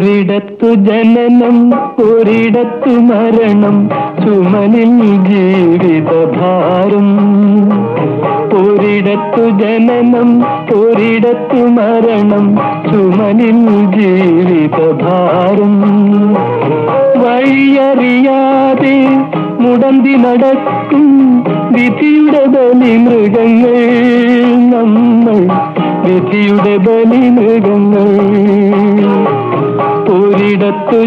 ഒരിടത്തു ജനനം ഒരിടത്തു മരണം ചുമലിൽ ജീവിതഭാരം. ഒരിടത്തു ജനനം ഒരിടത്തു മരണം ചുമലിൽ ജീവിതഭാരം. വഴിയറിയാതെ മുടന്തി നടക്കും വിധിയുടെ ബലി മൃഗങ്ങൾ. നമ്മൾ വിധിയുടെ ബലി മൃഗങ്ങൾ.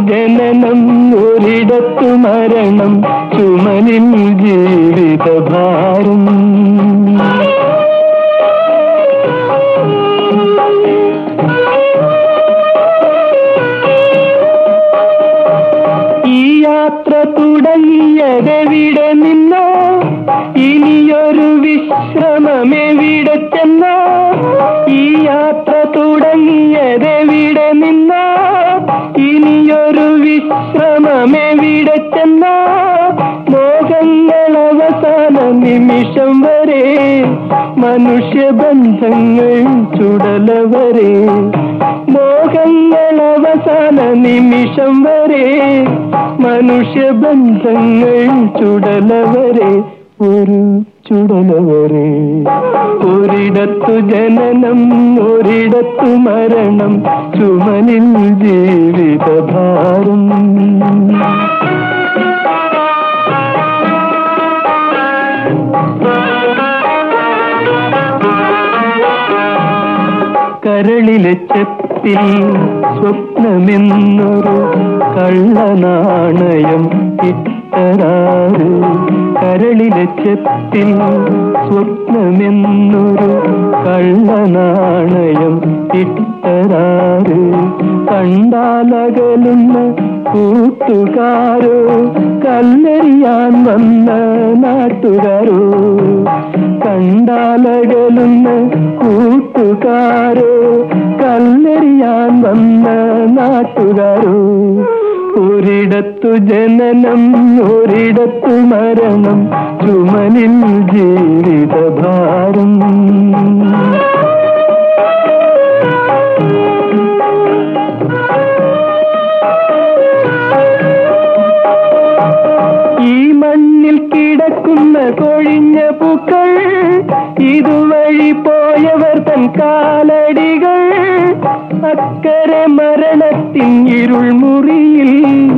ജനനം ഒരിടത്തു മരണം ചുമലിൽ ജീവിതഭാരം ഈ യാത്ര തുടങ്ങിയതെവിടെ നിന്നോ? ഇനിയൊരു വിശ്രമമെവിടെ ചെന്നോ? ഈ യാത്ര അവസാന നിമിഷം വരെ മനുഷ്യബന്ധങ്ങൾ ചുടലവരെ. മോഹങ്ങൾ അവസാന നിമിഷം വരെ മനുഷ്യബന്ധങ്ങൾ ചുടലവരെ. ഒരു ചുടലവരെ. ഒരിടത്തു ജനനം ഒരിടത്തു മരണം. ചുമലിൽ ജീവിതഭാരം. കരളിലെ സ്വപ്നമെന്നൊരു കള്ളനാണയം ഇട്ടരാറ് കരളിലെ സ്വപ്നമെന്നൊരു കള്ളനാണയം ഇട്ടരാറ് കണ്ടാലകലുന്ന കൂട്ടുകാരോ കല്ലെറിയാൻ വന്ന നാട്ടുകാരോ കണ്ടാലകലുന്ന കൂട്ടുകാരോ കല്ലെറിയാൻ വന്ന നാട്ടുകാരോ. ഒരിടത്തു ജനനം ഒരിടത്തു മരണം ചുമലിൽ ജീവിതഭാരം കൊഴിഞ്ഞ പൂക്കൾ. ഇതുവഴി പോയവർ തൻ കാലടികൾ. അക്കരെ മരണത്തിൻ ഇരുൾ മുറിയിൽ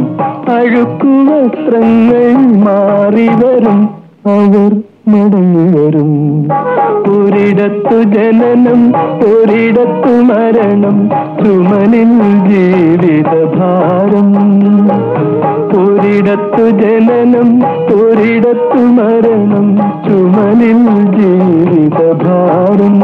അഴുക്കുവസ്ത്രങ്ങൾ മാറി വരും. അവർ മടങ്ങി വരും. ഒരിടത്തു ജനനം ഒരിടത്തു മരണം ചുമലിൽ ജീവിതഭാരം. ഒരിടത്തു ജനനം ഒരിടത്തു മരണം ചുമലിൽ ജീവിതഭാരം.